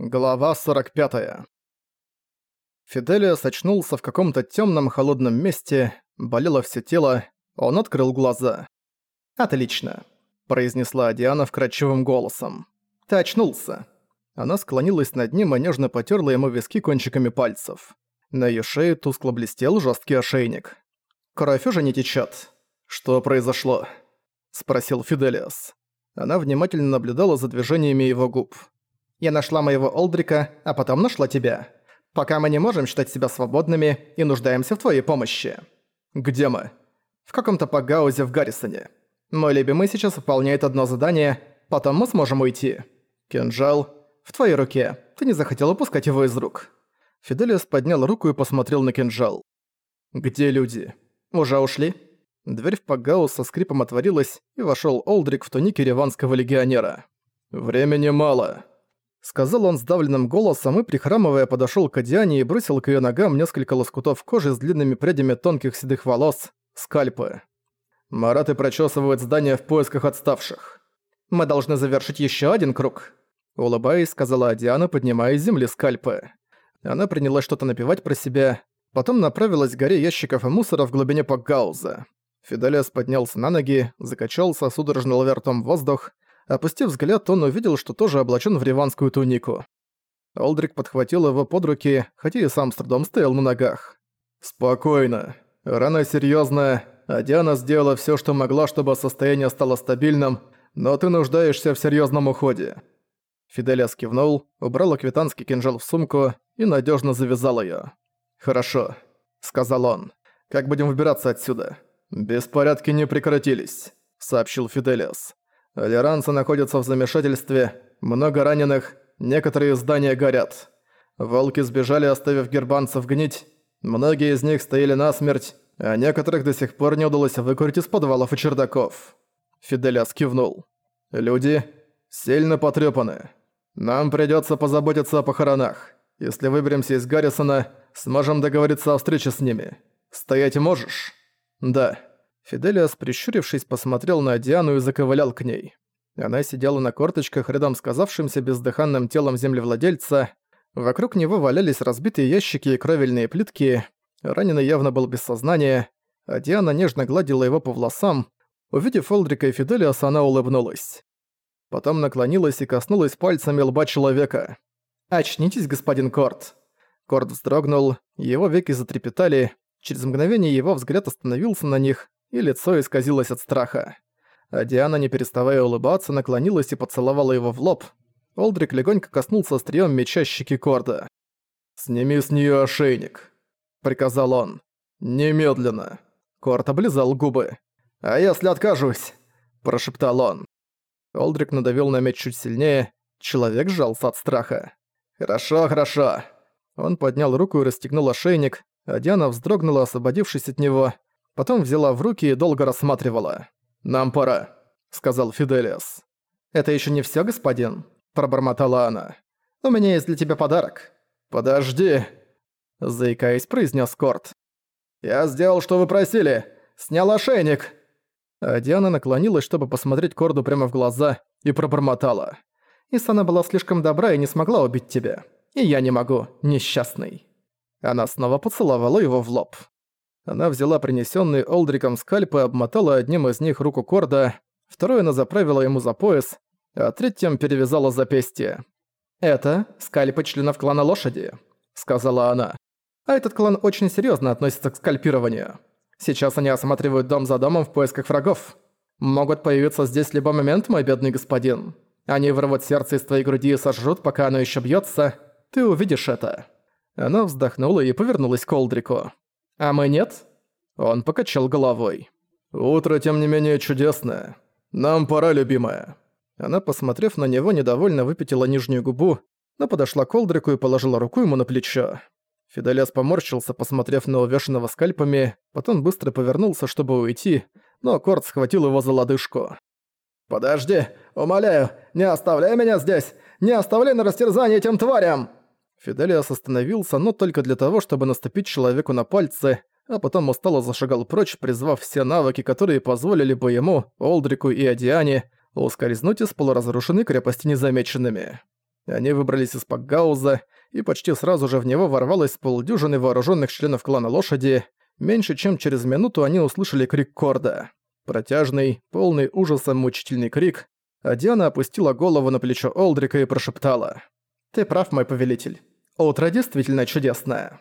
Глава 45. Фиделиас очнулся в каком-то темном холодном месте, болело все тело, он открыл глаза. «Отлично», – произнесла Диана вкрадчивым голосом. «Ты очнулся». Она склонилась над ним и нежно потерла ему виски кончиками пальцев. На ее шее тускло блестел жесткий ошейник. «Кровь уже не течет. «Что произошло?» – спросил Фиделиас. Она внимательно наблюдала за движениями его губ. Я нашла моего Олдрика, а потом нашла тебя. Пока мы не можем считать себя свободными и нуждаемся в твоей помощи. Где мы? В каком-то погаузе в Гаррисоне. Мой любимый сейчас выполняет одно задание, потом мы сможем уйти. Кинжал в твоей руке. Ты не захотел упускать его из рук. Фиделиус поднял руку и посмотрел на кинжал. «Где люди? Уже ушли?» Дверь в Пагаус со скрипом отворилась, и вошёл Олдрик в тунике реванского легионера. «Времени мало», Сказал он сдавленным голосом и, прихрамывая, подошёл к Адиане и бросил к её ногам несколько лоскутов кожи с длинными прядями тонких седых волос, скальпы. Мараты прочесывают здание в поисках отставших. «Мы должны завершить ещё один круг», — улыбаясь, сказала Адиана, поднимая из земли скальпы. Она принялась что-то напевать про себя, потом направилась к горе ящиков и мусора в глубине Пакгауза. Фиделиас поднялся на ноги, закачался, судорожно ловя ртом воздух, Опустив взгляд, он увидел, что тоже облачен в риванскую тунику. Олдрик подхватил его под руки, хотя и сам с трудом стоял на ногах. «Спокойно. Рана серьёзная, а Диана сделала всё, что могла, чтобы состояние стало стабильным, но ты нуждаешься в серьёзном уходе». Фиделиас кивнул, убрал аквитанский кинжал в сумку и надёжно завязал её. «Хорошо», — сказал он. «Как будем выбираться отсюда?» «Беспорядки не прекратились», — сообщил Фиделиас. Алиранцы находятся в замешательстве, много раненых, некоторые здания горят. Волки сбежали, оставив гербанцев гнить. Многие из них стояли насмерть, а некоторых до сих пор не удалось выкурить из подвалов и чердаков. Фиделяс кивнул. Люди сильно потрепаны. Нам придется позаботиться о похоронах. Если выберемся из Гаррисона, сможем договориться о встрече с ними. Стоять можешь? Да. Фиделиас, прищурившись, посмотрел на Диану и заковылял к ней. Она сидела на корточках рядом с казавшимся бездыханным телом землевладельца. Вокруг него валялись разбитые ящики и кровельные плитки. Раненый явно был без сознания, а Диана нежно гладила его по волосам. Увидев Олдрика и Фиделиаса, она улыбнулась. Потом наклонилась и коснулась пальцами лба человека. «Очнитесь, господин Корт!» Корт вздрогнул, его веки затрепетали, через мгновение его взгляд остановился на них, и лицо исказилось от страха. А Диана, не переставая улыбаться, наклонилась и поцеловала его в лоб. Олдрик легонько коснулся острием меча щеки Корда. «Сними с нее ошейник», — приказал он. «Немедленно». Корт облизал губы. «А если откажусь?» – прошептал он. Олдрик надавил на меч чуть сильнее, человек сжался от страха. «Хорошо, хорошо». Он поднял руку и расстегнул ошейник, а Диана вздрогнула, освободившись от него, Потом взяла в руки и долго рассматривала. «Нам пора», — сказал Фиделиас. «Это еще не все, господин?» – пробормотала она. «У меня есть для тебя подарок». «Подожди», – заикаясь, произнес Корт. «Я сделал, что вы просили. Снял ошейник». А Диана наклонилась, чтобы посмотреть Корду прямо в глаза, и пробормотала. «Исана была слишком добра и не смогла убить тебя. И я не могу, несчастный». Она снова поцеловала его в лоб. Она взяла принесенный Олдриком скальп и обмотала одним из них руку Корда, второй она заправила ему за пояс, а третьим перевязала запястье. «Это скальпы членов клана лошади», — сказала она. «А этот клан очень серьезно относится к скальпированию. Сейчас они осматривают дом за домом в поисках врагов. Могут появиться здесь в любой момент, мой бедный господин. Они вырвут сердце из твоей груди и сожрут, пока оно еще бьется. Ты увидишь это». Она вздохнула и повернулась к Олдрику. «А мы нет?» Он покачал головой. «Утро, тем не менее, чудесное. Нам пора, любимая». Она, посмотрев на него, недовольно выпятила нижнюю губу, но подошла к Олдрику и положила руку ему на плечо. Фиделес поморщился, посмотрев на увешанного скальпами, потом быстро повернулся, чтобы уйти, но Корт схватил его за лодыжку. «Подожди, умоляю, не оставляй меня здесь! Не оставляй на растерзание этим тварям!» Фиделиас остановился, но только для того, чтобы наступить человеку на пальцы, а потом устало зашагал прочь, призвав все навыки, которые позволили бы ему, Олдрику и Адиане ускользнуть из полуразрушенной крепости незамеченными. Они выбрались из Пакгауза, и почти сразу же в него ворвалось полдюжины вооруженных членов клана лошади. Меньше чем через минуту они услышали крик Корда. Протяжный, полный ужаса мучительный крик, а Диана опустила голову на плечо Олдрика и прошептала. «Ты прав, мой повелитель. Утро действительно чудесное».